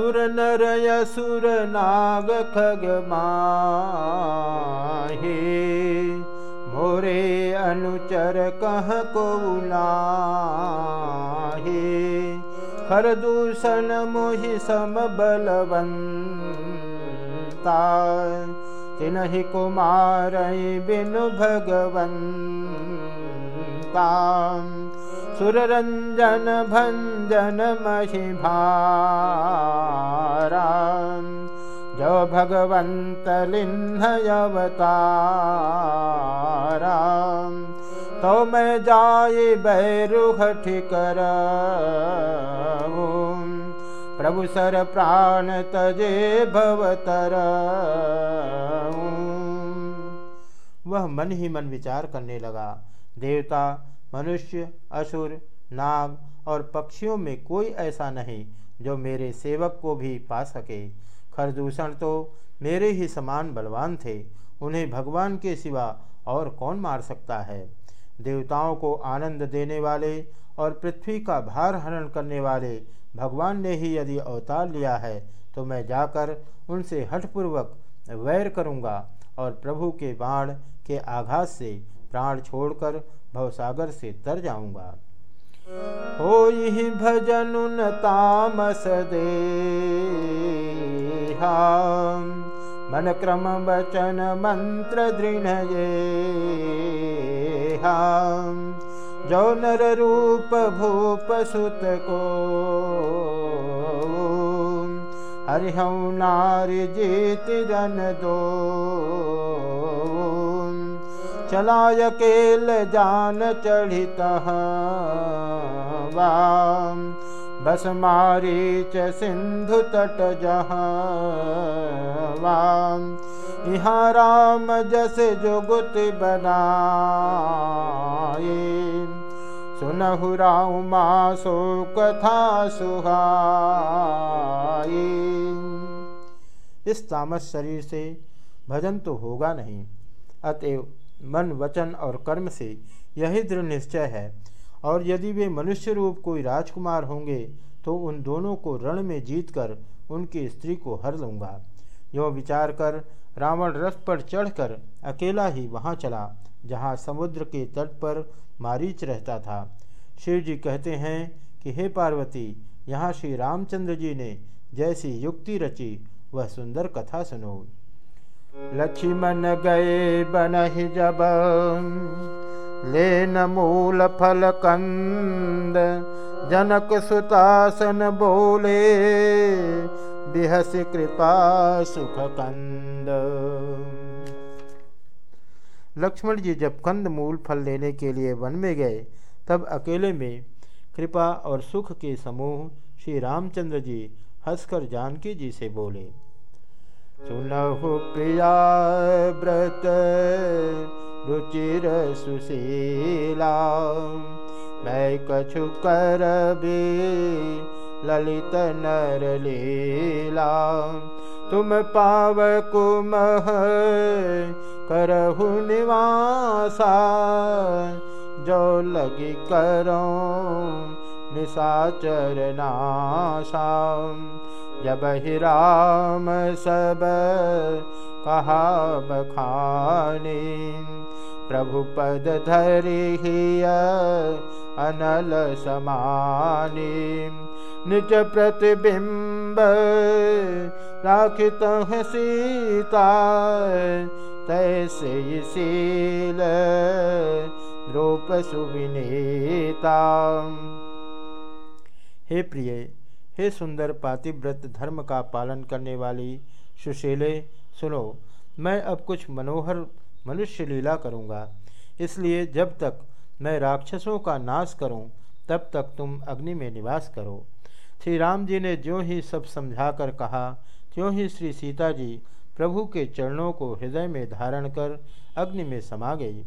सुर नर यसुर नाग खग माहे मोरे अनुचर कह को लाहे खर दूषण मोहि सम बलवंता तिन्हि कुमार बिनु भगवंता सुररंजन भंजन महिभारा जो भगवंत लिन्हयवतारा तो मैं जाए बैरुह ठिकर प्रभु सर प्राण तजे भवतर वह मन ही मन विचार करने लगा। देवता, मनुष्य, असुर, नाग और पक्षियों में कोई ऐसा नहीं जो मेरे सेवक को भी पा सके। खरदूषण तो मेरे ही समान बलवान थे। उन्हें भगवान के सिवा और कौन मार सकता है? देवताओं को आनंद देने वाले और पृथ्वी का भार हरण करने वाले भगवान ने ही यदि अवतार लिया है तो मैं जाकर उनसे हठपूर्वक वैर करूँगा और प्रभु के बाण के आघात से प्राण छोड़कर भवसागर से तर जाऊँगा। हो भजन तामस दे मन क्रम वचन मंत्र दृढ़ जो नर रूप भूप सुत को। हरिहऊ नारी जीत रन दो। चलाय केल जान चढ़ित बस मारी च सिंधु तट जहाँ यहाँ राम जस जुगुत बनाए। सुनहु रामा सो कथा सुहाई इस तामस शरीर से भजन तो होगा नहीं, अतएव मन, वचन और कर्म से यही दृढ़ निश्चय है। और यदि वे मनुष्य रूप कोई राजकुमार होंगे तो उन दोनों को रण में जीतकर उनकी स्त्री को हर लूँगा। यो विचार कर रावण रथ पर चढ़कर अकेला ही वहाँ चला, जहाँ समुद्र के तट पर मारीच रहता था। शिव जी कहते हैं कि, हे पार्वती, यहाँ श्री रामचंद्र जी ने जैसी युक्ति रची, वह सुंदर कथा सुनो। लक्ष्मण गए बनहि जब लेन मूल फल कंद जनक सुतासन बोले बिहस कृपा सुख कंद लक्ष्मण जी जब कंद मूल फल लेने के लिए वन में गए, तब अकेले में कृपा और सुख के समूह श्री रामचंद्र जी हंसकर जानकी जी से बोले सुनहु प्रिया व्रत रुचिर सुशीला। मैं कछु कर ललित नर लीला। तुम पाव कुमह करहु निवासा। जो लगी करो निशाचर नाशा जब ही राम सब कहा बखानी प्रभु पद धरी अनल समानी। निज प्रतिबिंब राखित सीता, तैसे शील रूप सुविनीता। हे प्रिय हे सुंदर पातिव्रत धर्म का पालन करने वाली सुशीले, सुनो, मैं अब कुछ मनोहर मनुष्य लीला करूँगा। इसलिए जब तक मैं राक्षसों का नाश करूँ, तब तक तुम अग्नि में निवास करो। श्री राम जी ने जो ही सब समझाकर कहा, त्यों ही श्री सीता जी प्रभु के चरणों को हृदय में धारण कर अग्नि में समा गई।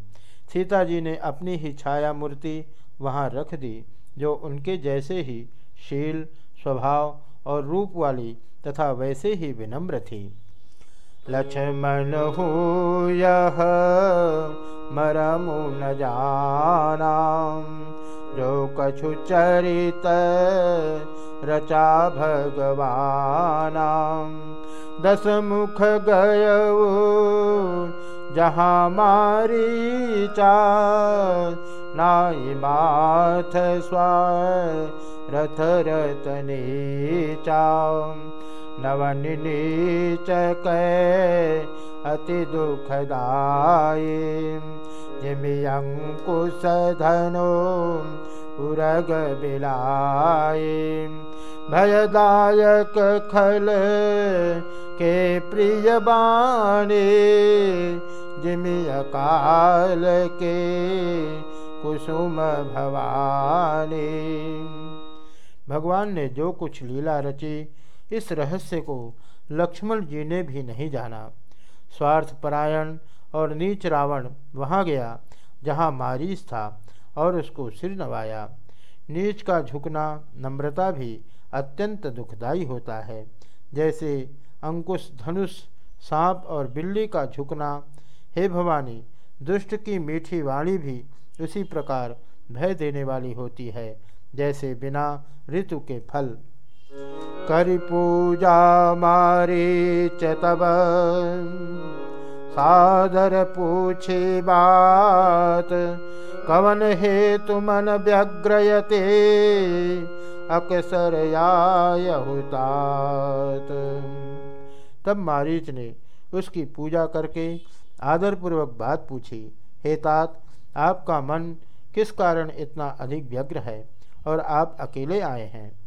सीता जी ने अपनी ही छाया मूर्ति वहाँ रख दी, जो उनके जैसे ही शील स्वभाव और रूप वाली तथा वैसे ही विनम्र थी। लक्ष्मण हो यह, मरमु न जाना जो कछु चरित रचा भगवाना दस मुख गय जहाँ मारी चा नाई माथ स्वा रथ रतनी चा नवन नीच अति दुखदाय। जिमि अंकुश धनो उरग बिलाय भयदायक खल के प्रिय बाणी जिमि अकाल के कुसुम भवानी। भगवान ने जो कुछ लीला रची, इस रहस्य को लक्ष्मण जी ने भी नहीं जाना। स्वार्थपरायण और नीच रावण वहाँ गया, जहाँ मारीस था और उसको सिर नवाया। नीच का झुकना, नम्रता भी अत्यंत दुखदायी होता है। जैसे अंकुश, धनुष, सांप और बिल्ली का झुकना, हे भवानी, दुष्ट की मीठी वाणी भी उसी प्रकार भय देने वाली होती है। जैसे बिना ऋतु के फल। करि पूजा मारी चतब सादर पूछे बात। कवन हे तुमन व्यग्रयते। अक्सर याहुतात तब मारीच ने उसकी पूजा करके आदरपूर्वक बात पूछी, हे तात, आपका मन किस कारण इतना अधिक व्यग्र है? और आप अकेले आए हैं।